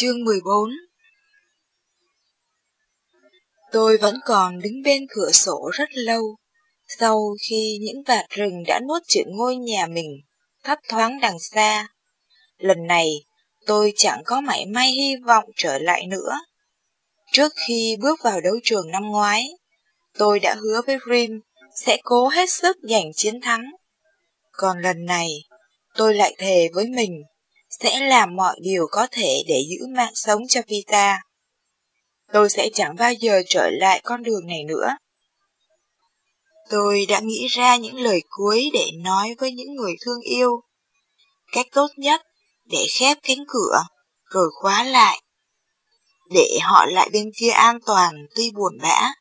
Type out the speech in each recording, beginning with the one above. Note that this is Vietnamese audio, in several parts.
Chương 14 Tôi vẫn còn đứng bên cửa sổ rất lâu, sau khi những vạt rừng đã nuốt chửng ngôi nhà mình, thấp thoáng đằng xa. Lần này, tôi chẳng có mảy may hy vọng trở lại nữa. Trước khi bước vào đấu trường năm ngoái, tôi đã hứa với Rim sẽ cố hết sức giành chiến thắng. Còn lần này, tôi lại thề với mình sẽ làm mọi điều có thể để giữ mạng sống cho Vita. Tôi sẽ chẳng bao giờ trở lại con đường này nữa. Tôi đã nghĩ ra những lời cuối để nói với những người thương yêu. Cách tốt nhất để khép cánh cửa, rồi khóa lại. Để họ lại bên kia an toàn tuy buồn bã.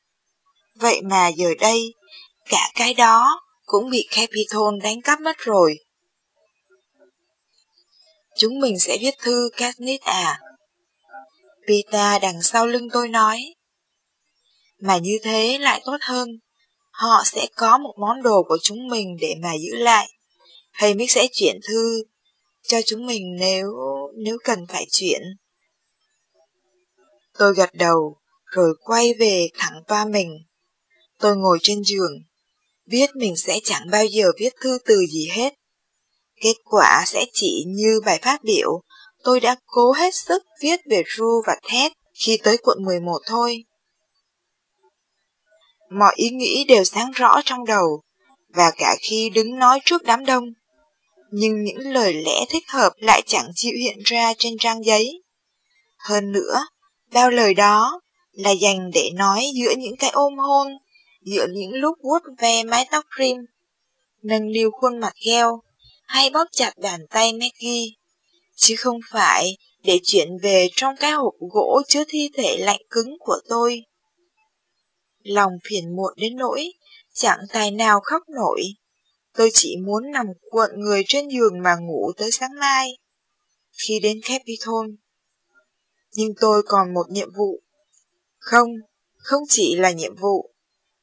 Vậy mà giờ đây, cả cái đó cũng bị Capitol đánh cắp mất rồi. Chúng mình sẽ viết thư Katniss à? Pita đằng sau lưng tôi nói. Mà như thế lại tốt hơn. Họ sẽ có một món đồ của chúng mình để mà giữ lại. Hay Mick sẽ chuyển thư cho chúng mình nếu nếu cần phải chuyển. Tôi gật đầu, rồi quay về thẳng toa mình. Tôi ngồi trên giường, biết mình sẽ chẳng bao giờ viết thư từ gì hết. Kết quả sẽ chỉ như bài phát biểu, tôi đã cố hết sức viết về Ru và Ted khi tới quận 11 thôi. Mọi ý nghĩ đều sáng rõ trong đầu, và cả khi đứng nói trước đám đông. Nhưng những lời lẽ thích hợp lại chẳng chịu hiện ra trên trang giấy. Hơn nữa, bao lời đó là dành để nói giữa những cái ôm hôn, giữa những lúc vuốt ve mái tóc rim, nâng niu khuôn mặt gheo, hay bóp chặt bàn tay Maggie, chứ không phải để chuyển về trong cái hộp gỗ chứa thi thể lạnh cứng của tôi. Lòng phiền muộn đến nỗi, chẳng tài nào khóc nổi. Tôi chỉ muốn nằm cuộn người trên giường mà ngủ tới sáng mai. Khi đến Capitol. Nhưng tôi còn một nhiệm vụ. Không, không chỉ là nhiệm vụ,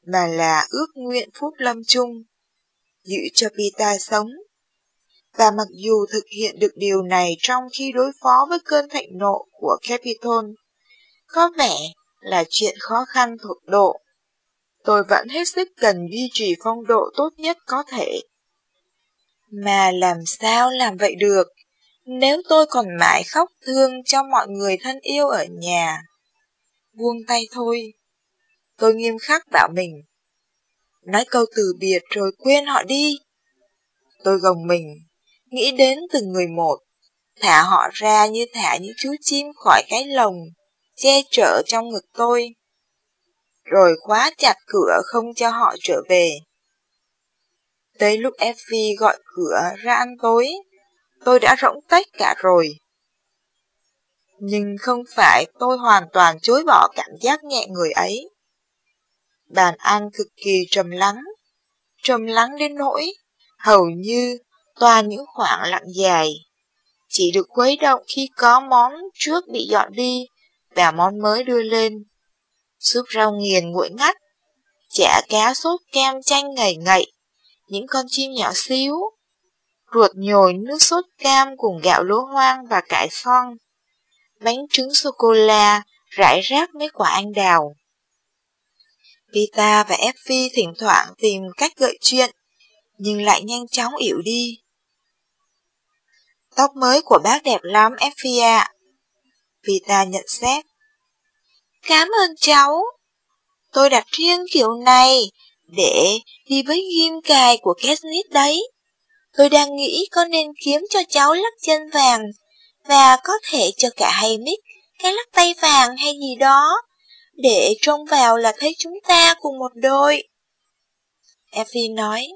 mà là ước nguyện phúc lâm chung. Giữ cho Pita sống và mặc dù thực hiện được điều này trong khi đối phó với cơn thạnh nộ của Capitol, có vẻ là chuyện khó khăn thuộc độ. Tôi vẫn hết sức cần duy trì phong độ tốt nhất có thể. Mà làm sao làm vậy được, nếu tôi còn mãi khóc thương cho mọi người thân yêu ở nhà? Buông tay thôi. Tôi nghiêm khắc bảo mình. Nói câu từ biệt rồi quên họ đi. Tôi gồng mình nghĩ đến từng người một, thả họ ra như thả những chú chim khỏi cái lồng, che chở trong ngực tôi, rồi khóa chặt cửa không cho họ trở về. Tới lúc Effie gọi cửa ra ăn tối, tôi đã rỗng tách cả rồi. Nhưng không phải tôi hoàn toàn chối bỏ cảm giác nhẹ người ấy. Bàn ăn cực kỳ trầm lắng, trầm lắng đến nỗi, hầu như toàn những khoảng lặng dài. Chỉ được quấy động khi có món trước bị dọn đi và món mới đưa lên. Súp rau nghiền nguội ngắt, chả cá sốt kem chanh ngầy ngậy, những con chim nhỏ xíu, ruột nhồi nước sốt cam cùng gạo lúa hoang và cải son, bánh trứng sô-cô-la rải rác mấy quả anh đào. Pita và Effie thỉnh thoảng tìm cách gợi chuyện, nhưng lại nhanh chóng ỉu đi. Tóc mới của bác đẹp lắm, Effie Vita nhận xét. Cảm ơn cháu. Tôi đặt riêng kiểu này để đi với ghim cài của Katniss đấy. Tôi đang nghĩ có nên kiếm cho cháu lắc chân vàng và có thể cho cả hay Mick cái lắc tay vàng hay gì đó để trông vào là thấy chúng ta cùng một đôi. Effie nói.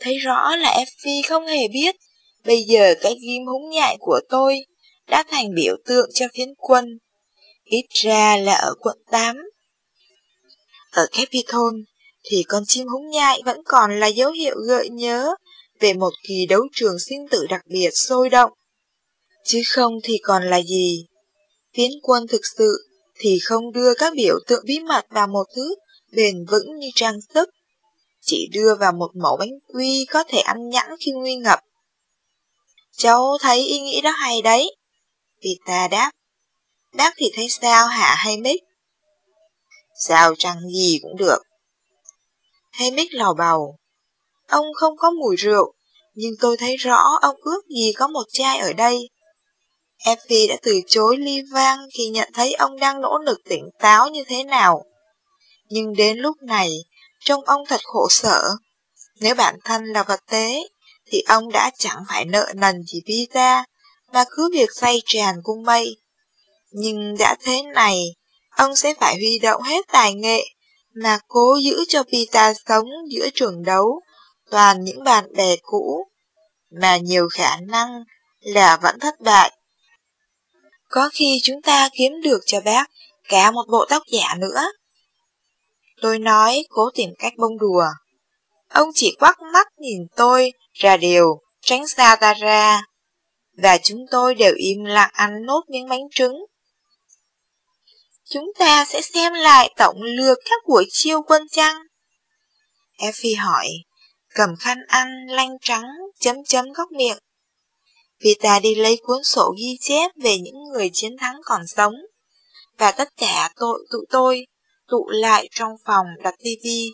Thấy rõ là Effie không hề biết Bây giờ cái ghim húng nhại của tôi đã thành biểu tượng cho phiến quân, ít ra là ở quận 8. Ở Capitol thì con chim húng nhại vẫn còn là dấu hiệu gợi nhớ về một kỳ đấu trường sinh tử đặc biệt sôi động. Chứ không thì còn là gì? Phiến quân thực sự thì không đưa các biểu tượng bí mật vào một thứ bền vững như trang sức, chỉ đưa vào một mẫu bánh quy có thể ăn nhẵn khi nguy ngập. Cháu thấy ý nghĩ đó hay đấy. Vita đáp. Đáp thì thấy sao hả hay Mick? Sao chăng gì cũng được. Hay Mick lò bầu. Ông không có mùi rượu, nhưng tôi thấy rõ ông ước gì có một chai ở đây. Effie đã từ chối ly vang khi nhận thấy ông đang nỗ lực tỉnh táo như thế nào. Nhưng đến lúc này, trông ông thật khổ sở. Nếu bản thân là vật tế, thì ông đã chẳng phải nợ nần gì Pita, mà cứ việc say tràn cung mây. Nhưng đã thế này, ông sẽ phải huy động hết tài nghệ, mà cố giữ cho Pita sống giữa trường đấu, toàn những bạn bè cũ, mà nhiều khả năng là vẫn thất bại. Có khi chúng ta kiếm được cho bác cả một bộ tóc giả nữa. Tôi nói cố tìm cách bông đùa. Ông chỉ quắc mắt nhìn tôi ra điều, tránh xa ta ra. Và chúng tôi đều im lặng ăn nốt miếng bánh trứng. Chúng ta sẽ xem lại tổng lược các buổi chiêu quân chăng? Effie hỏi, cầm khăn ăn lanh trắng chấm chấm góc miệng. Vita đi lấy cuốn sổ ghi chép về những người chiến thắng còn sống, và tất cả tội tụi tôi tụ lại trong phòng đặt tivi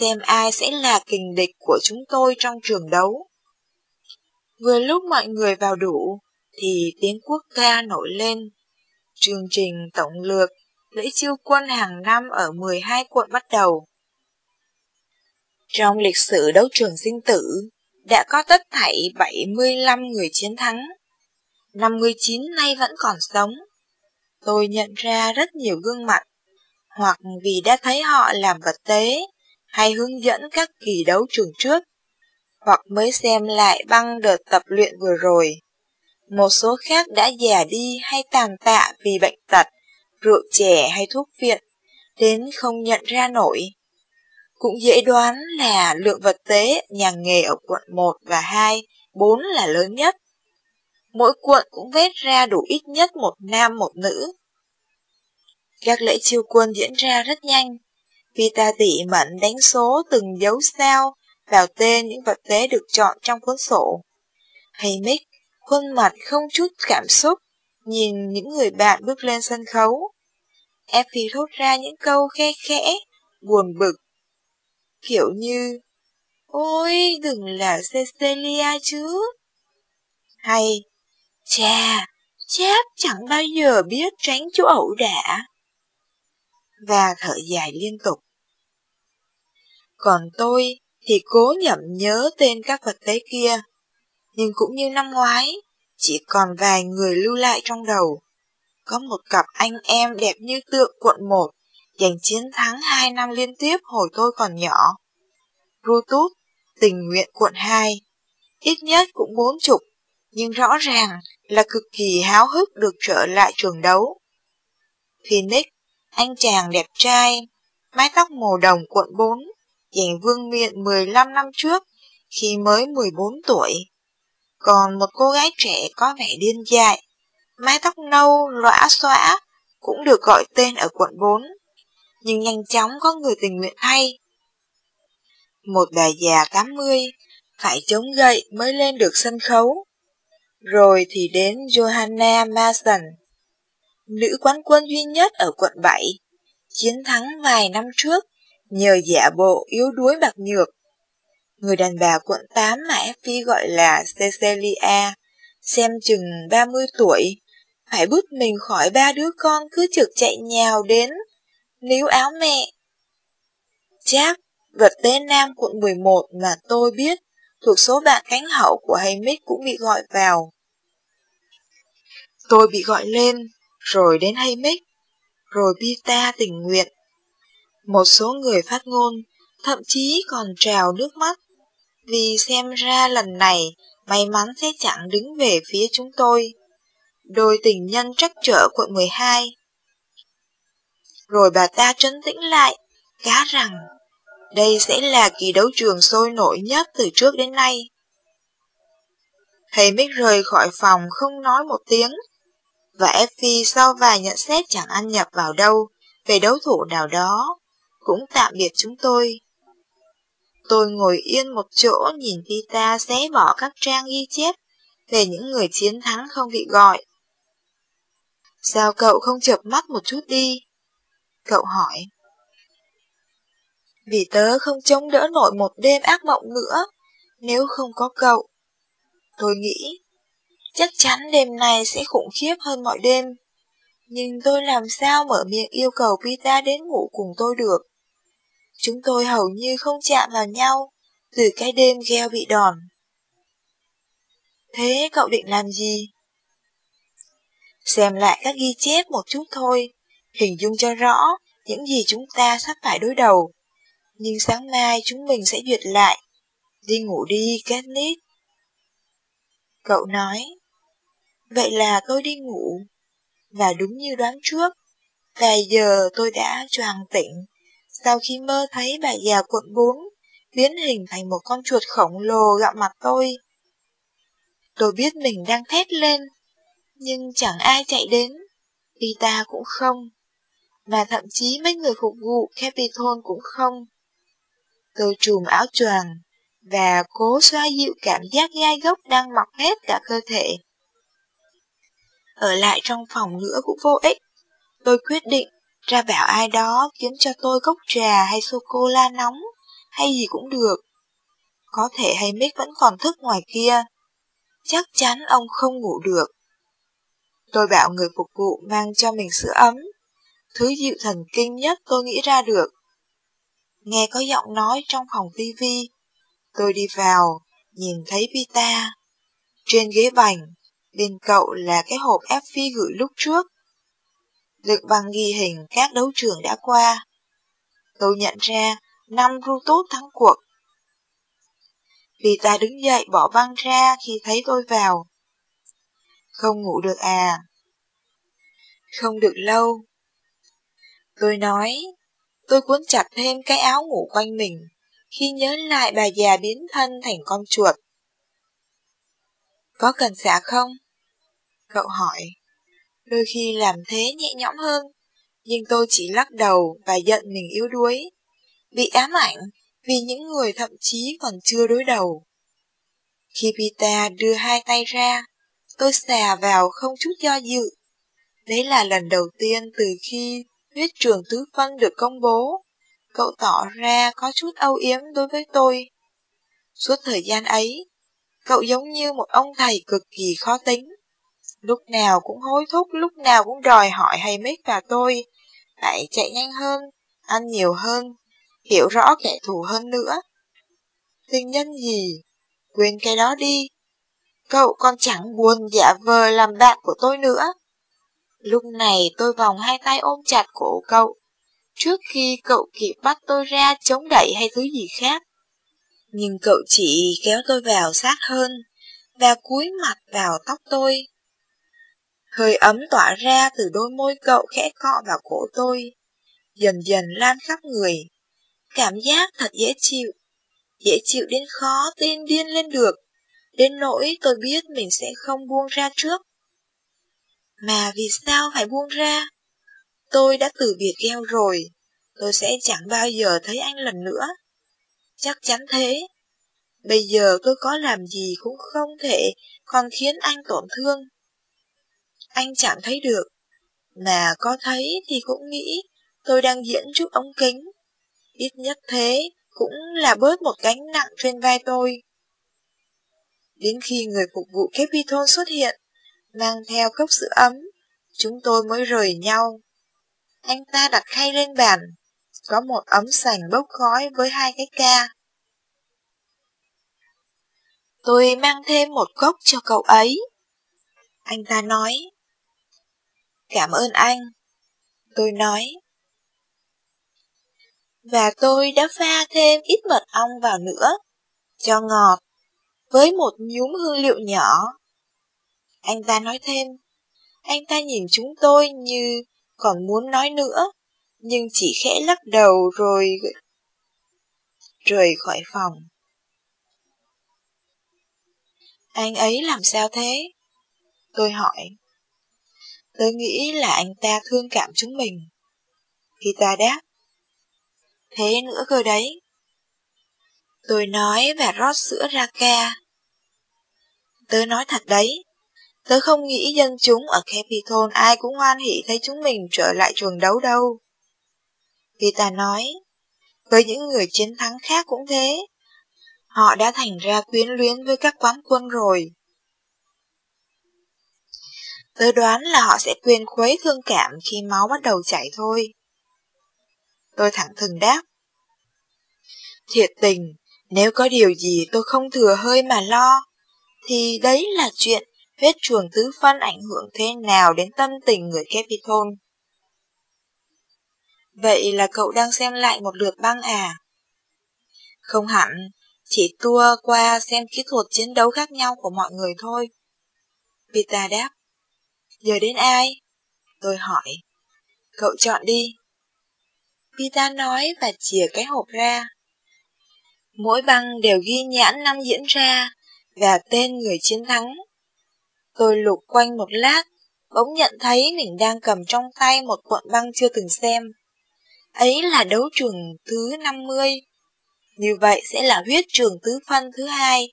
xem ai sẽ là kình địch của chúng tôi trong trường đấu. Vừa lúc mọi người vào đủ, thì tiếng quốc ca nổi lên. Chương trình tổng lược lễ chiêu quân hàng năm ở 12 quận bắt đầu. Trong lịch sử đấu trường sinh tử, đã có tất thảy 75 người chiến thắng. 59 nay vẫn còn sống. Tôi nhận ra rất nhiều gương mặt, hoặc vì đã thấy họ làm vật tế, hay hướng dẫn các kỳ đấu trường trước, hoặc mới xem lại băng đợt tập luyện vừa rồi. Một số khác đã già đi hay tàn tạ vì bệnh tật, rượu chè hay thuốc viện, đến không nhận ra nổi. Cũng dễ đoán là lượng vật tế nhà nghề ở quận 1 và 2, 4 là lớn nhất. Mỗi quận cũng vét ra đủ ít nhất một nam một nữ. Các lễ chiêu quân diễn ra rất nhanh. Vita tỉ mẩn đánh số từng dấu sao vào tên những vật tế được chọn trong cuốn sổ. Hay Mick, khuôn mặt không chút cảm xúc, nhìn những người bạn bước lên sân khấu. Effie thốt ra những câu khe khẽ, buồn bực kiểu như Ôi, đừng là Cecilia chứ. Hay, cha, chép chẳng bao giờ biết tránh chỗ ẩu đả. Và thở dài liên tục. Còn tôi thì cố nhẩm nhớ tên các vật tế kia, nhưng cũng như năm ngoái, chỉ còn vài người lưu lại trong đầu. Có một cặp anh em đẹp như tượng quận 1, giành chiến thắng hai năm liên tiếp hồi tôi còn nhỏ. Brutus, tình nguyện quận 2, ít nhất cũng bốn chục, nhưng rõ ràng là cực kỳ háo hức được trở lại trường đấu. Phoenix, anh chàng đẹp trai, mái tóc màu đồng quận 4, giành vương miện 15 năm trước khi mới 14 tuổi. Còn một cô gái trẻ có vẻ điên dại, mái tóc nâu, lõa xõa, cũng được gọi tên ở quận 4. Nhưng nhanh chóng có người tình nguyện thay. Một bà già 80, phải chống gậy mới lên được sân khấu. Rồi thì đến Johanna Mason, nữ quán quân duy nhất ở quận 7, chiến thắng vài năm trước nhờ giả bộ yếu đuối bạc nhược. Người đàn bà quận 8 mà Effie gọi là Cecilia, xem chừng 30 tuổi, phải bứt mình khỏi ba đứa con cứ trực chạy nhào đến, níu áo mẹ. chắc vật tế nam quận 11 mà tôi biết, thuộc số bạn cánh hậu của Haymick cũng bị gọi vào. Tôi bị gọi lên, rồi đến Haymick, rồi Pita tình nguyện. Một số người phát ngôn, thậm chí còn trào nước mắt, vì xem ra lần này may mắn sẽ chẳng đứng về phía chúng tôi. Đôi tình nhân trắc trở quận 12. Rồi bà ta trấn tĩnh lại, cá rằng đây sẽ là kỳ đấu trường sôi nổi nhất từ trước đến nay. Thầy Mick rời khỏi phòng không nói một tiếng, và Effie sau vài nhận xét chẳng ăn nhập vào đâu về đấu thủ nào đó, cũng tạm biệt chúng tôi. Tôi ngồi yên một chỗ nhìn Pita xé bỏ các trang ghi chép về những người chiến thắng không bị gọi. Sao cậu không chợp mắt một chút đi? Cậu hỏi. Vì tớ không chống đỡ nổi một đêm ác mộng nữa, nếu không có cậu. Tôi nghĩ, chắc chắn đêm này sẽ khủng khiếp hơn mọi đêm. Nhưng tôi làm sao mở miệng yêu cầu Pita đến ngủ cùng tôi được? Chúng tôi hầu như không chạm vào nhau từ cái đêm gheo bị đòn. Thế cậu định làm gì? Xem lại các ghi chép một chút thôi, hình dung cho rõ những gì chúng ta sắp phải đối đầu. Nhưng sáng mai chúng mình sẽ duyệt lại. Đi ngủ đi, Katniss. Cậu nói. Vậy là tôi đi ngủ. Và đúng như đoán trước, vài giờ tôi đã choàng tỉnh sau khi mơ thấy bà già cuộn bốn biến hình thành một con chuột khổng lồ gặm mặt tôi. Tôi biết mình đang thét lên, nhưng chẳng ai chạy đến, Pita cũng không, và thậm chí mấy người phục vụ Capitol cũng không. Tôi trùm áo choàng và cố xoa dịu cảm giác gai gốc đang mọc hết cả cơ thể. Ở lại trong phòng nữa cũng vô ích. Tôi quyết định ra bảo ai đó kiếm cho tôi cốc trà hay sô-cô-la nóng, hay gì cũng được. Có thể hay Mick vẫn còn thức ngoài kia. Chắc chắn ông không ngủ được. Tôi bảo người phục vụ mang cho mình sữa ấm, thứ dịu thần kinh nhất tôi nghĩ ra được. Nghe có giọng nói trong phòng tivi, tôi đi vào, nhìn thấy Pita. Trên ghế bành, bên cậu là cái hộp ép phi gửi lúc trước. Đựng bằng ghi hình các đấu trường đã qua. Tôi nhận ra năm Rutus thắng cuộc. Vì ta đứng dậy bỏ băng ra khi thấy tôi vào. Không ngủ được à? Không được lâu. Tôi nói, tôi cuốn chặt thêm cái áo ngủ quanh mình khi nhớ lại bà già biến thân thành con chuột. Có cần xả không? Cậu hỏi. Đôi khi làm thế nhẹ nhõm hơn, nhưng tôi chỉ lắc đầu và giận mình yếu đuối. Bị ám ảnh vì những người thậm chí còn chưa đối đầu. Khi Pita đưa hai tay ra, tôi xà vào không chút do dự. Đấy là lần đầu tiên từ khi huyết trường tứ phân được công bố, cậu tỏ ra có chút âu yếm đối với tôi. Suốt thời gian ấy, cậu giống như một ông thầy cực kỳ khó tính. Lúc nào cũng hối thúc, lúc nào cũng đòi hỏi hay mít và tôi. Phải chạy nhanh hơn, ăn nhiều hơn, hiểu rõ kẻ thù hơn nữa. Tình nhân gì? Quên cái đó đi. Cậu còn chẳng buồn giả vờ làm bạn của tôi nữa. Lúc này tôi vòng hai tay ôm chặt cổ cậu, trước khi cậu kịp bắt tôi ra chống đẩy hay thứ gì khác. Nhưng cậu chỉ kéo tôi vào sát hơn, và cúi mặt vào tóc tôi. Hơi ấm tỏa ra từ đôi môi cậu khẽ cọ vào cổ tôi, dần dần lan khắp người. Cảm giác thật dễ chịu, dễ chịu đến khó tin điên lên được, đến nỗi tôi biết mình sẽ không buông ra trước. Mà vì sao phải buông ra? Tôi đã từ biệt gheo rồi, tôi sẽ chẳng bao giờ thấy anh lần nữa. Chắc chắn thế. Bây giờ tôi có làm gì cũng không thể còn khiến anh tổn thương. Anh chẳng thấy được, mà có thấy thì cũng nghĩ tôi đang diễn trước ống kính. Ít nhất thế cũng là bớt một gánh nặng trên vai tôi. Đến khi người phục vụ Capitol xuất hiện, mang theo cốc sữa ấm, chúng tôi mới rời nhau. Anh ta đặt khay lên bàn, có một ấm sành bốc khói với hai cái ca. Tôi mang thêm một cốc cho cậu ấy. Anh ta nói. Cảm ơn anh. Tôi nói. Và tôi đã pha thêm ít mật ong vào nữa, cho ngọt, với một nhúm hương liệu nhỏ. Anh ta nói thêm, anh ta nhìn chúng tôi như còn muốn nói nữa, nhưng chỉ khẽ lắc đầu rồi rời khỏi phòng. Anh ấy làm sao thế? Tôi hỏi tớ nghĩ là anh ta thương cảm chúng mình. Thì ta đáp. Thế nữa cơ đấy. Tôi nói và rót sữa ra ca. Tớ nói thật đấy, Tớ không nghĩ dân chúng ở Capitol ai cũng hoan hỉ thấy chúng mình trở lại trường đấu đâu. Vita nói, với những người chiến thắng khác cũng thế. Họ đã thành ra quyến luyến với các quán quân rồi. Tớ đoán là họ sẽ quên khuấy thương cảm khi máu bắt đầu chảy thôi. Tôi thẳng thừng đáp. Thiệt tình, nếu có điều gì tôi không thừa hơi mà lo, thì đấy là chuyện huyết chuồng tứ phân ảnh hưởng thế nào đến tâm tình người Capitol. Vậy là cậu đang xem lại một lượt băng à? Không hẳn, chỉ tua qua xem kỹ thuật chiến đấu khác nhau của mọi người thôi. Pita đáp. Giờ đến ai? Tôi hỏi. Cậu chọn đi. Pita nói và chìa cái hộp ra. Mỗi băng đều ghi nhãn năm diễn ra và tên người chiến thắng. Tôi lục quanh một lát, bỗng nhận thấy mình đang cầm trong tay một cuộn băng chưa từng xem. Ấy là đấu trường thứ 50. Như vậy sẽ là huyết trường tứ phân thứ hai,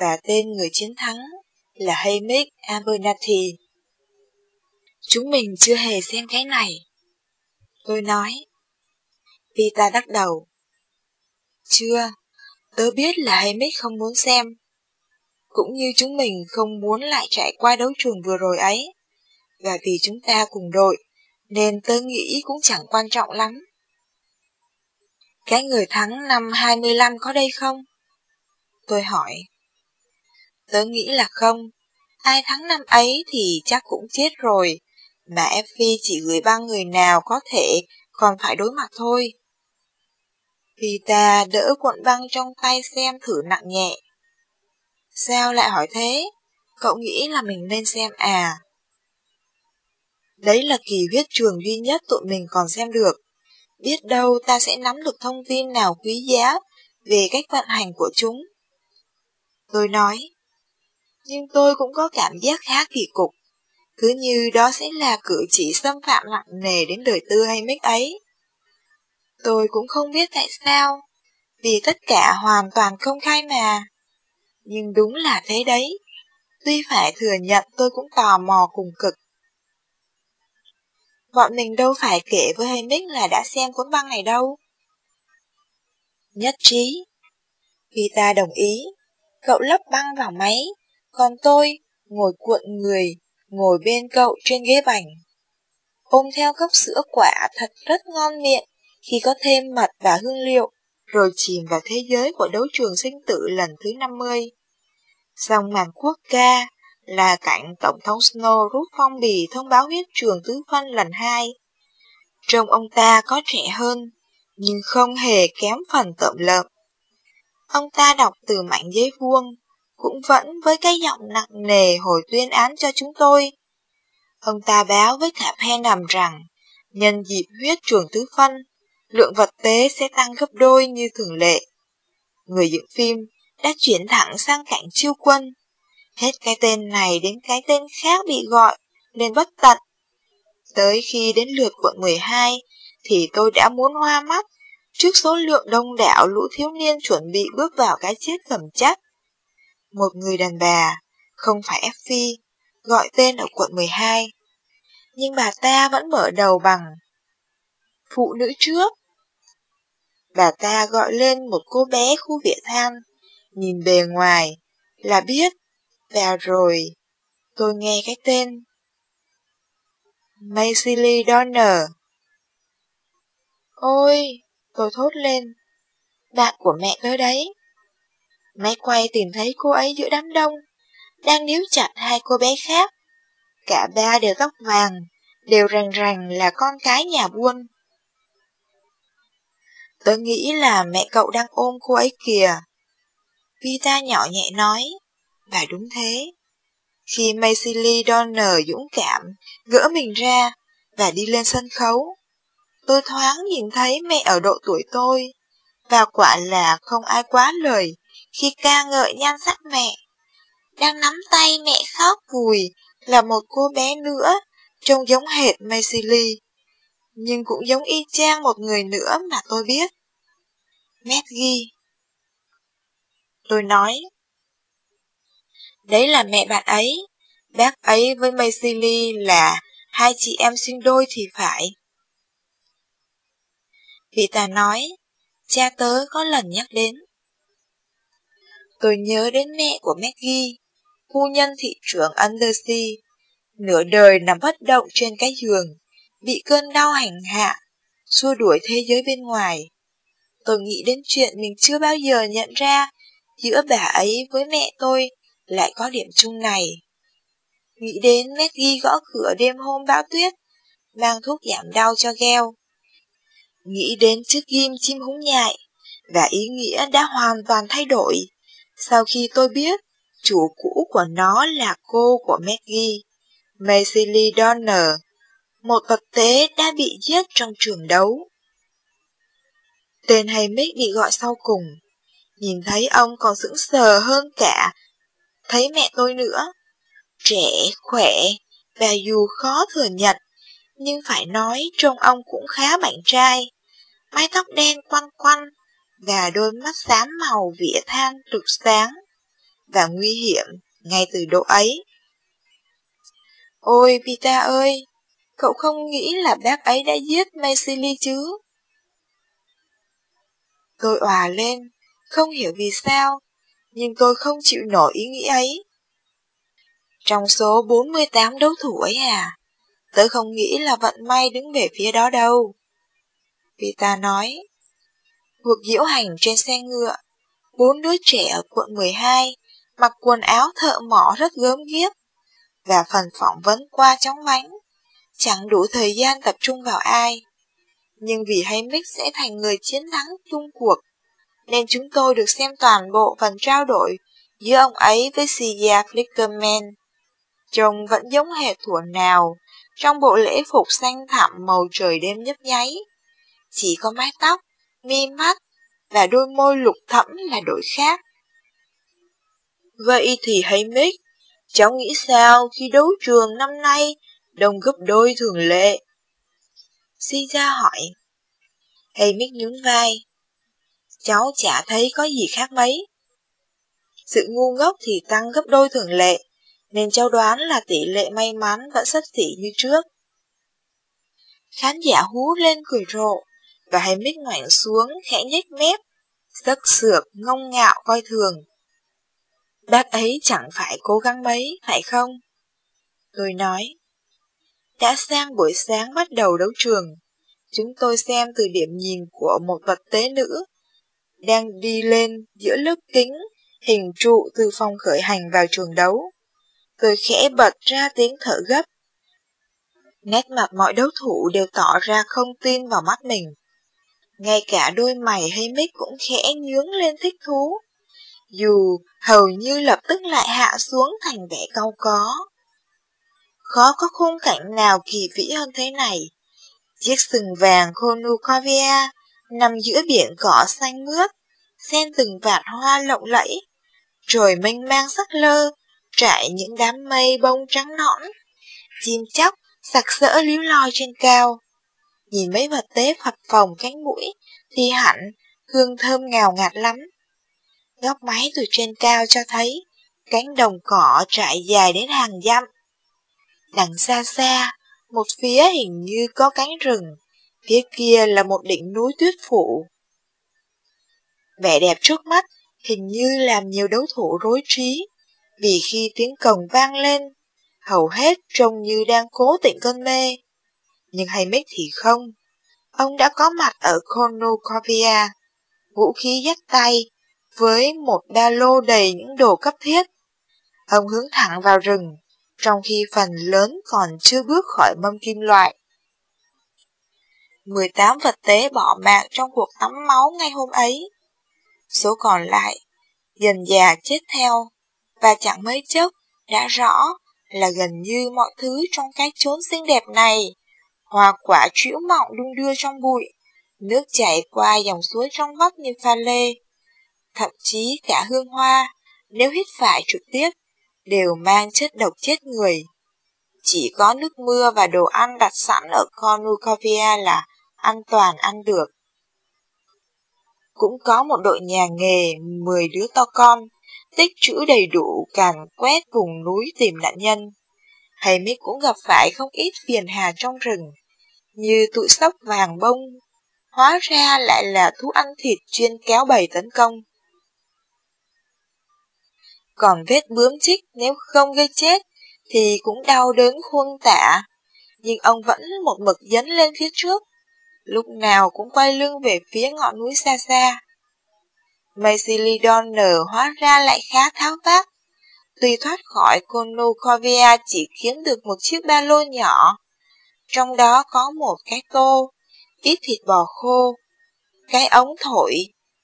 và tên người chiến thắng là Hamish Abernathy. Chúng mình chưa hề xem cái này. Tôi nói. Vita đắc đầu. Chưa, tớ biết là Hamish không muốn xem. Cũng như chúng mình không muốn lại trải qua đấu trường vừa rồi ấy. Và vì chúng ta cùng đội, nên tớ nghĩ cũng chẳng quan trọng lắm. Cái người thắng năm 25 có đây không? Tôi hỏi. Tớ nghĩ là không. Ai thắng năm ấy thì chắc cũng chết rồi, mà Effie chỉ gửi ba người nào có thể còn phải đối mặt thôi. Rita đỡ cuộn băng trong tay xem thử nặng nhẹ. Sao lại hỏi thế? Cậu nghĩ là mình nên xem à? Đấy là kỳ huyết trường duy nhất tụi mình còn xem được. Biết đâu ta sẽ nắm được thông tin nào quý giá về cách vận hành của chúng. Tôi nói, nhưng tôi cũng có cảm giác khá kỳ cục. Cứ như đó sẽ là cử chỉ xâm phạm nặng nề đến đời tư hay mít ấy. Tôi cũng không biết tại sao, vì tất cả hoàn toàn công khai mà. Nhưng đúng là thế đấy, tuy phải thừa nhận tôi cũng tò mò cùng cực. Bọn mình đâu phải kể với Hamick là đã xem cuốn băng này đâu. Nhất trí. Vita đồng ý, cậu lấp băng vào máy, còn tôi ngồi cuộn người, ngồi bên cậu trên ghế bành. Ôm theo cốc sữa quả thật rất ngon miệng khi có thêm mật và hương liệu, rồi chìm vào thế giới của đấu trường sinh tử lần thứ 50. Dòng màn quốc ca là cảnh Tổng thống Snow rút phong bì thông báo huyết trường tứ phân lần hai. Trông ông ta có trẻ hơn, nhưng không hề kém phần tợm lợm. Ông ta đọc từ mảnh giấy vuông, cũng vẫn với cái giọng nặng nề hồi tuyên án cho chúng tôi. Ông ta báo với cả Penham rằng, nhân dịp huyết trường tứ phân, lượng vật tế sẽ tăng gấp đôi như thường lệ. Người dựng phim đã chuyển thẳng sang cảnh chiêu quân. Hết cái tên này đến cái tên khác bị gọi, lên bất tận. Tới khi đến lượt quận 12, thì tôi đã muốn hoa mắt trước số lượng đông đảo lũ thiếu niên chuẩn bị bước vào cái chết cầm chắc. Một người đàn bà, không phải Effie, gọi tên ở quận 12. Nhưng bà ta vẫn mở đầu bằng Phụ nữ trước. Bà ta gọi lên một cô bé khu viện than, nhìn bề ngoài là biết, vào rồi tôi nghe cái tên. Macy Lee Donner. Ôi, tôi thốt lên, bạn của mẹ tới đấy. Máy quay tìm thấy cô ấy giữa đám đông, đang níu chặt hai cô bé khác. Cả ba đều tóc vàng, đều rằng rành là con cái nhà buôn. Tớ nghĩ là mẹ cậu đang ôm cô ấy kìa. Vita nhỏ nhẹ nói, và đúng thế. Khi Macy Lee Donner dũng cảm, gỡ mình ra và đi lên sân khấu, tôi thoáng nhìn thấy mẹ ở độ tuổi tôi, và quả là không ai quá lời khi ca ngợi nhan sắc mẹ. Đang nắm tay mẹ khóc vùi là một cô bé nữa, trông giống hệt Macy Lee, nhưng cũng giống y chang một người nữa mà tôi biết. Maggie. Tôi nói, đấy là mẹ bạn ấy, Bác ấy với Maisily là hai chị em sinh đôi thì phải. Vị ta nói, cha tớ có lần nhắc đến. Tôi nhớ đến mẹ của Maggie, phu nhân thị trưởng Undersea, nửa đời nằm bất động trên cái giường, bị cơn đau hành hạ, xua đuổi thế giới bên ngoài. Tôi nghĩ đến chuyện mình chưa bao giờ nhận ra giữa bà ấy với mẹ tôi lại có điểm chung này. Nghĩ đến Maggie gõ cửa đêm hôm bão tuyết, mang thuốc giảm đau cho gheo. Nghĩ đến chiếc ghim chim húng nhại, và ý nghĩa đã hoàn toàn thay đổi sau khi tôi biết chủ cũ của nó là cô của Maggie, Macy Lee Donner, một vật tế đã bị giết trong trường đấu. Tên hay Mick bị gọi sau cùng, nhìn thấy ông còn sững sờ hơn cả thấy mẹ tôi nữa. Trẻ, khỏe, và dù khó thừa nhận, nhưng phải nói trông ông cũng khá mạnh trai. Mái tóc đen quăn quăn, và đôi mắt xám màu vỉa than rực sáng và nguy hiểm ngay từ độ ấy. Ôi Pita ơi, cậu không nghĩ là bác ấy đã giết Maisili chứ? Tôi òa lên, không hiểu vì sao, nhưng tôi không chịu nổi ý nghĩ ấy. Trong số 48 đấu thủ ấy à, tớ không nghĩ là vận may đứng về phía đó đâu. Pita nói, cuộc diễu hành trên xe ngựa, bốn đứa trẻ ở quận 12 mặc quần áo thợ mỏ rất gớm ghiếc, và phần phỏng vấn qua chóng vánh, chẳng đủ thời gian tập trung vào ai. Nhưng vì Haymick sẽ thành người chiến thắng chung cuộc, nên chúng tôi được xem toàn bộ phần trao đổi giữa ông ấy với Sia Flickerman. Trông vẫn giống hệt thuở nào, trong bộ lễ phục xanh thẳm màu trời đêm nhấp nháy. Chỉ có mái tóc, mi mắt và đôi môi lục thẫm là đổi khác. Vậy thì hay mít, cháu nghĩ sao khi đấu trường năm nay đông gấp đôi thường lệ? Si ra hỏi. Hay mít nhún vai. Cháu chả thấy có gì khác mấy. Sự ngu ngốc thì tăng gấp đôi thường lệ, nên cháu đoán là tỷ lệ may mắn vẫn sắp xỉ như trước. Khán giả hú lên cười rộ, và hai mít ngoảnh xuống khẽ nhếch mép, sắc sược ngông ngạo coi thường. Bác ấy chẳng phải cố gắng mấy, phải không? Tôi nói. Đã sang buổi sáng bắt đầu đấu trường, chúng tôi xem từ điểm nhìn của một vật tế nữ đang đi lên giữa lớp kính hình trụ từ phòng khởi hành vào trường đấu. Tôi khẽ bật ra tiếng thở gấp. Nét mặt mọi đấu thủ đều tỏ ra không tin vào mắt mình. Ngay cả đôi mày hay mít cũng khẽ nhướng lên thích thú dù hầu như lập tức lại hạ xuống thành vẻ cau có. Khó có khung cảnh nào kỳ vĩ hơn thế này. Chiếc sừng vàng Konukovia nằm giữa biển cỏ xanh mướt, xen từng vạt hoa lộng lẫy. Trời mênh mang sắc lơ, trải những đám mây bông trắng nõn. Chim chóc, sặc sỡ líu lo trên cao. Nhìn mấy vật tế phập phồng cánh mũi, thì hẳn, hương thơm ngào ngạt lắm. Góc máy từ trên cao cho thấy cánh đồng cỏ trải dài đến hàng dặm. Đằng xa xa, một phía hình như có cánh rừng, phía kia là một đỉnh núi tuyết phủ. Vẻ đẹp trước mắt hình như làm nhiều đấu thủ rối trí, vì khi tiếng cồng vang lên, hầu hết trông như đang cố tịnh cơn mê. Nhưng hay mít thì không, ông đã có mặt ở Cornucopia, vũ khí dắt tay, với một ba lô đầy những đồ cấp thiết. Ông hướng thẳng vào rừng, trong khi phần lớn còn chưa bước khỏi mâm kim loại. 18 vật tế bỏ mạng trong cuộc tắm máu ngay hôm ấy. Số còn lại, dần già chết theo, và chẳng mấy chốc đã rõ là gần như mọi thứ trong cái chốn xinh đẹp này, hoa quả trĩu mọng đung đưa trong bụi, nước chảy qua dòng suối trong vắt như pha lê, thậm chí cả hương hoa, nếu hít phải trực tiếp, đều mang chất độc chết người. Chỉ có nước mưa và đồ ăn đặt sẵn ở Cornucopia là an toàn ăn được. Cũng có một đội nhà nghề 10 đứa to con, tích trữ đầy đủ càn quét vùng núi tìm nạn nhân. hay Mick cũng gặp phải không ít phiền hà trong rừng, như tụi sóc vàng bông, hóa ra lại là thú ăn thịt chuyên kéo bầy tấn công. Còn vết bướm chích nếu không gây chết thì cũng đau đớn khuôn tả, nhưng ông vẫn một mực dấn lên phía trước, lúc nào cũng quay lưng về phía ngọn núi xa xa. Macy nở hóa ra lại khá tháo vát, tuy thoát khỏi Konokovia chỉ kiếm được một chiếc ba lô nhỏ, trong đó có một cái tô, ít thịt bò khô, cái ống thổi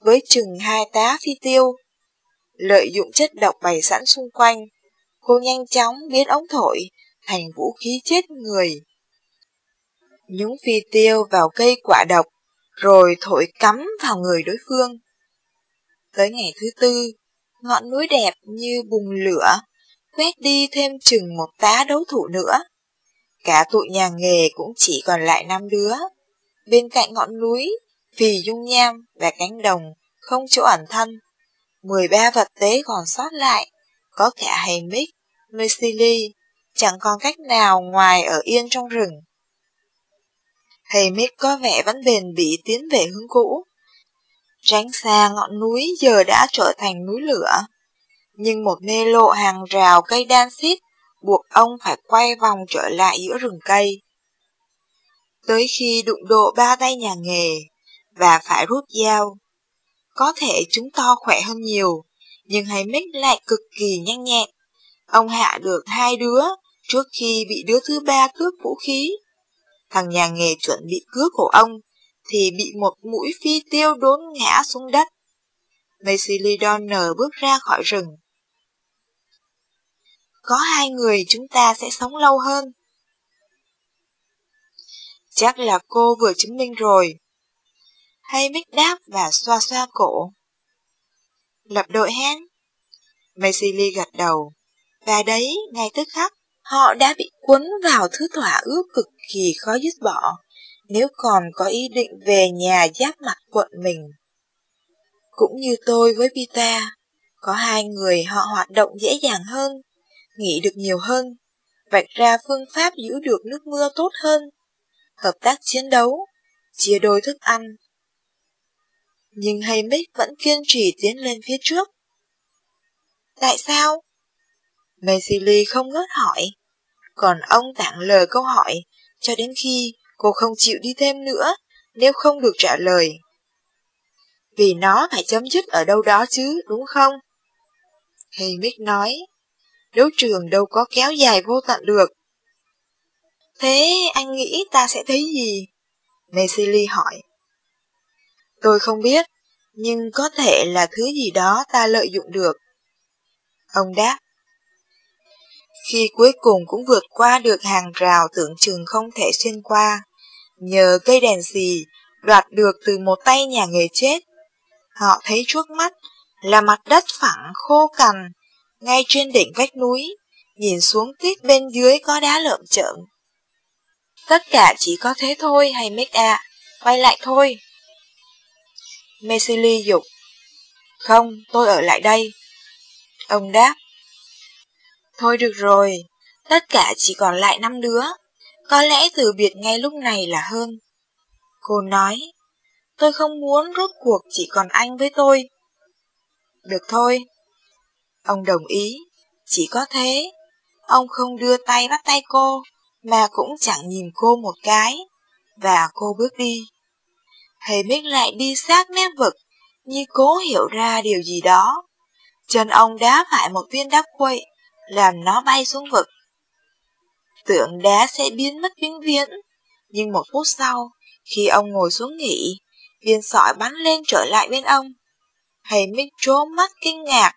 với chừng hai tá phi tiêu. Lợi dụng chất độc bày sẵn xung quanh, cô nhanh chóng biến ống thổi thành vũ khí chết người. Nhúng phi tiêu vào cây quả độc, rồi thổi cắm vào người đối phương. Tới ngày thứ tư, ngọn núi đẹp như bùng lửa, quét đi thêm chừng một tá đấu thủ nữa. Cả tụi nhà nghề cũng chỉ còn lại năm đứa. Bên cạnh ngọn núi, vì dung nham và cánh đồng, không chỗ ẩn thân. 13 vật tế còn sót lại, có cả Haymick, Mercilly, chẳng còn cách nào ngoài ở yên trong rừng. Haymick có vẻ vẫn bền bỉ tiến về hướng cũ. Tránh xa ngọn núi giờ đã trở thành núi lửa. Nhưng một mê lộ hàng rào cây đan xít buộc ông phải quay vòng trở lại giữa rừng cây. Tới khi đụng độ ba tay nhà nghề và phải rút dao, có thể chúng to khỏe hơn nhiều, nhưng hay mít lại cực kỳ nhanh nhẹn. Ông hạ được hai đứa trước khi bị đứa thứ ba cướp vũ khí. Thằng nhà nghề chuẩn bị cướp của ông thì bị một mũi phi tiêu đốn ngã xuống đất. Macy Donner bước ra khỏi rừng. Có hai người chúng ta sẽ sống lâu hơn. Chắc là cô vừa chứng minh rồi. Hay mít đáp và xoa xoa cổ. Lập đội hén. Macy Lee gật đầu. Và đấy, ngay tức khắc, họ đã bị cuốn vào thứ thỏa ước cực kỳ khó dứt bỏ, nếu còn có ý định về nhà giáp mặt quận mình. Cũng như tôi với Pita, có hai người họ hoạt động dễ dàng hơn, nghĩ được nhiều hơn, vạch ra phương pháp giữ được nước mưa tốt hơn, hợp tác chiến đấu, chia đôi thức ăn. Nhưng Haymick vẫn kiên trì tiến lên phía trước. Tại sao? Macy không ngớt hỏi, còn ông tặng lời câu hỏi cho đến khi cô không chịu đi thêm nữa nếu không được trả lời. Vì nó phải chấm dứt ở đâu đó chứ, đúng không? Haymick nói, đấu trường đâu có kéo dài vô tận được. Thế anh nghĩ ta sẽ thấy gì? Macy hỏi. Tôi không biết, nhưng có thể là thứ gì đó ta lợi dụng được. Ông đáp. Khi cuối cùng cũng vượt qua được hàng rào tưởng chừng không thể xuyên qua, nhờ cây đèn xì đoạt được từ một tay nhà nghề chết, họ thấy trước mắt là mặt đất phẳng khô cằn ngay trên đỉnh vách núi, nhìn xuống tít bên dưới có đá lợm chợm. Tất cả chỉ có thế thôi hay mít ạ, quay lại thôi. Mesili dục. Không, tôi ở lại đây. Ông đáp. Thôi được rồi, tất cả chỉ còn lại năm đứa, có lẽ từ biệt ngay lúc này là hơn. Cô nói, tôi không muốn rốt cuộc chỉ còn anh với tôi. Được thôi, Ông đồng ý, chỉ có thế. Ông không đưa tay bắt tay cô, mà cũng chẳng nhìn cô một cái, và cô bước đi. Thầy Mích lại đi sát mép vực, như cố hiểu ra điều gì đó. Chân ông đá phải một viên đá quậy, làm nó bay xuống vực. Tượng đá sẽ biến mất vĩnh viễn, nhưng một phút sau, khi ông ngồi xuống nghỉ, viên sỏi bắn lên trở lại bên ông. Thầy Mích trố mắt kinh ngạc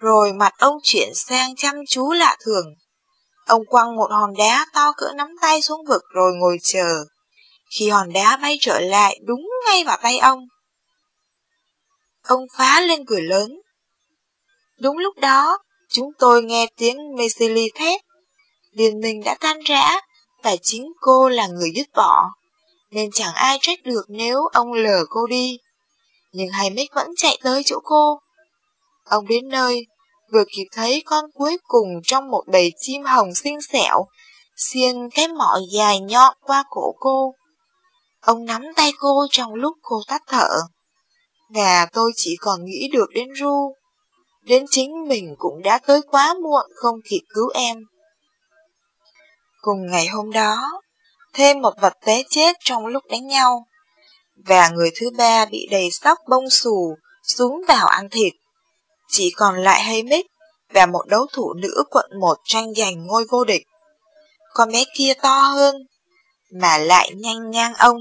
rồi mặt ông chuyển sang chăm chú lạ thường. Ông quăng một hòn đá to cỡ nắm tay xuống vực rồi ngồi chờ. Khi hòn đá bay trở lại đúng ngay vào tay ông. Ông phá lên cười lớn. Đúng lúc đó, chúng tôi nghe tiếng Mesili thét. Liên minh đã tan rã, và chính cô là người dứt bỏ. Nên chẳng ai trách được nếu ông lờ cô đi. Nhưng Haymick vẫn chạy tới chỗ cô. Ông đến nơi, vừa kịp thấy con cuối cùng trong một bầy chim hồng xinh xẻo, xiên cái mỏ dài nhọn qua cổ cô. Ông nắm tay cô trong lúc cô tắt thở, và tôi chỉ còn nghĩ được đến Ru. Đến chính mình cũng đã tới quá muộn không kịp cứu em. Cùng ngày hôm đó, thêm một vật té chết trong lúc đánh nhau, và người thứ ba bị đầy sóc bông xù xuống vào ăn thịt. Chỉ còn lại Haymick và một đấu thủ nữ quận một tranh giành ngôi vô địch. Con bé kia to hơn, mà lại nhanh ngang ông,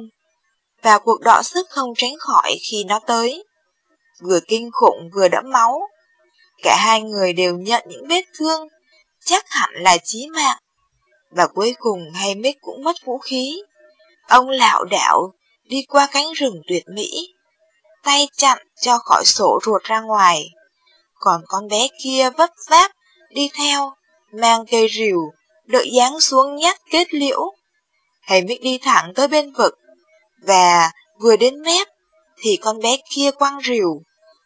và cuộc đọ sức không tránh khỏi khi nó tới. Vừa kinh khủng vừa đẫm máu, cả hai người đều nhận những vết thương, chắc hẳn là chí mạng. Và cuối cùng Haymick cũng mất vũ khí. Ông lạo đảo đi qua cánh rừng tuyệt mỹ, tay chặn cho khỏi sổ ruột ra ngoài. Còn con bé kia vấp váp đi theo, mang cây rìu, đợi dáng xuống nhát kết liễu. Haymick đi thẳng tới bên vực, và vừa đến mép thì con bé kia quăng rìu.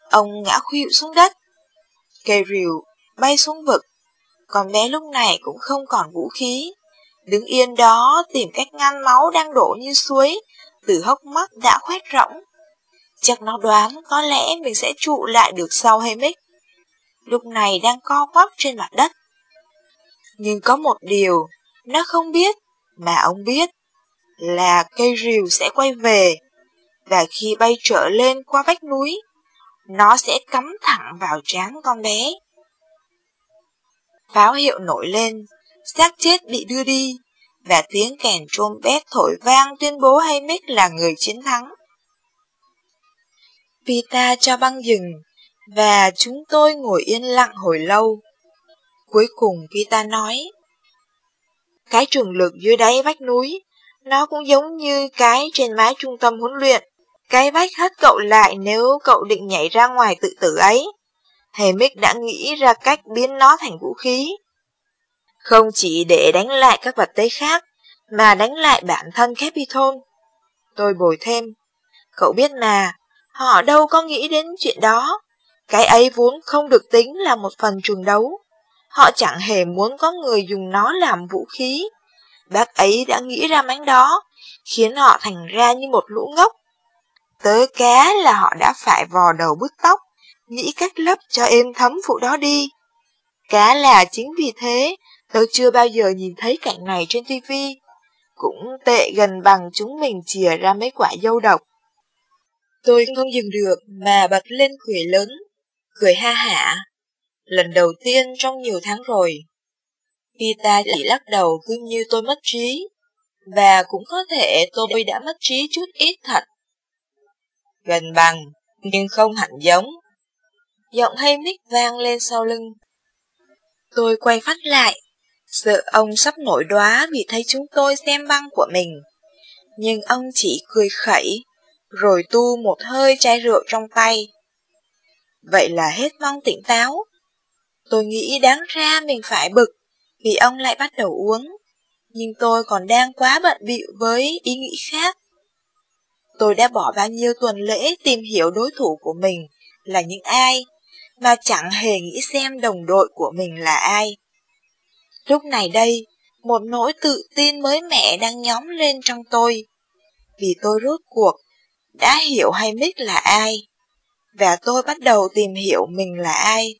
Ông ngã khuỵu xuống đất. Cây rìu bay xuống vực. Con bé lúc này cũng không còn vũ khí. Đứng yên đó tìm cách ngăn máu đang đổ như suối, từ hốc mắt đã khoét rỗng. Chắc nó đoán có lẽ mình sẽ trụ lại được sau hay mít Lúc này đang co quắp trên mặt đất. Nhưng có một điều, nó không biết, mà ông biết, là cây rìu sẽ quay về, và khi bay trở lên qua vách núi, nó sẽ cắm thẳng vào trán con bé. Pháo hiệu nổi lên, xác chết bị đưa đi, và tiếng kèn trompet thổi vang tuyên bố Haymick là người chiến thắng. Pita cho băng dừng, và chúng tôi ngồi yên lặng hồi lâu. Cuối cùng Pita nói, Cái trường lực dưới đáy vách núi, nó cũng giống như cái trên mái trung tâm huấn luyện. Cái vách hất cậu lại nếu cậu định nhảy ra ngoài tự tử ấy. Haymick đã nghĩ ra cách biến nó thành vũ khí. Không chỉ để đánh lại các vật tế khác, mà đánh lại bản thân Capitol. Tôi bồi thêm, cậu biết mà, họ đâu có nghĩ đến chuyện đó. Cái ấy vốn không được tính là một phần trường đấu. Họ chẳng hề muốn có người dùng nó làm vũ khí. Bác ấy đã nghĩ ra mánh đó, khiến họ thành ra như một lũ ngốc. tớ cá là họ đã phải vò đầu bứt tóc, nghĩ cách lấp cho êm thấm phụ đó đi. Cá là chính vì thế, tớ chưa bao giờ nhìn thấy cảnh này trên tivi. Cũng tệ gần bằng chúng mình chìa ra mấy quả dâu độc. Tôi không dừng được mà bật lên cười lớn, cười ha hả. Lần đầu tiên trong nhiều tháng rồi. Pita chỉ lắc đầu cứ như tôi mất trí, và cũng có thể tôi đã mất trí chút ít thật. Gần bằng, nhưng không hẳn giống. Giọng hay mít vang lên sau lưng. Tôi quay phát lại, sợ ông sắp nổi đoá vì thấy chúng tôi xem băng của mình. Nhưng ông chỉ cười khẩy, rồi tu một hơi chai rượu trong tay. Vậy là hết mong tỉnh táo. Tôi nghĩ đáng ra mình phải bực, vì ông lại bắt đầu uống. Nhưng tôi còn đang quá bận bịu với ý nghĩ khác. Tôi đã bỏ bao nhiêu tuần lễ tìm hiểu đối thủ của mình là những ai, mà chẳng hề nghĩ xem đồng đội của mình là ai. Lúc này đây, một nỗi tự tin mới mẻ đang nhóm lên trong tôi, vì tôi rốt cuộc đã hiểu hay biết là ai, và tôi bắt đầu tìm hiểu mình là ai.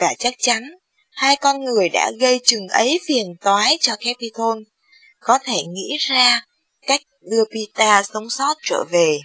Và chắc chắn, hai con người đã gây chừng ấy phiền toái cho Capitol, có thể nghĩ ra cách đưa Pita sống sót trở về.